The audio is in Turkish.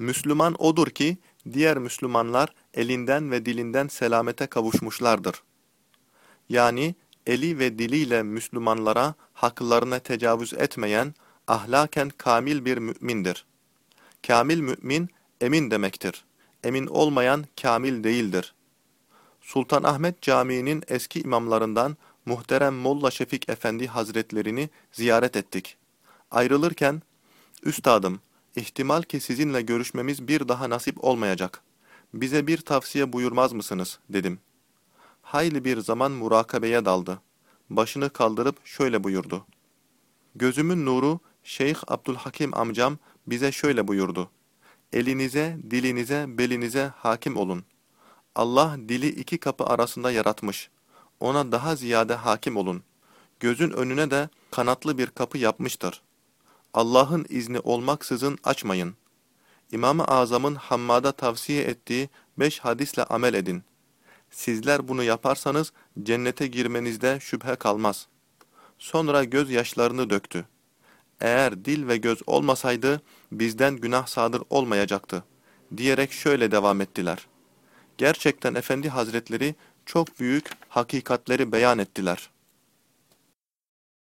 Müslüman odur ki, diğer Müslümanlar elinden ve dilinden selamete kavuşmuşlardır. Yani eli ve diliyle Müslümanlara haklarına tecavüz etmeyen, ahlaken kamil bir mümindir. Kamil mümin, emin demektir. Emin olmayan kamil değildir. Sultan Ahmet Camii'nin eski imamlarından muhterem Molla Şefik Efendi Hazretlerini ziyaret ettik. Ayrılırken, Üstadım, ihtimal ki sizinle görüşmemiz bir daha nasip olmayacak. Bize bir tavsiye buyurmaz mısınız, dedim. Hayli bir zaman murakabeye daldı. Başını kaldırıp şöyle buyurdu. Gözümün nuru, Şeyh Abdülhakim amcam bize şöyle buyurdu. Elinize, dilinize, belinize hakim olun. Allah dili iki kapı arasında yaratmış. Ona daha ziyade hakim olun. Gözün önüne de kanatlı bir kapı yapmıştır. Allah'ın izni olmaksızın açmayın. İmam-ı Azam'ın Hammada tavsiye ettiği beş hadisle amel edin. Sizler bunu yaparsanız cennete girmenizde şüphe kalmaz. Sonra gözyaşlarını döktü. Eğer dil ve göz olmasaydı bizden günah sadır olmayacaktı. Diyerek şöyle devam ettiler. Gerçekten Efendi Hazretleri çok büyük hakikatleri beyan ettiler.''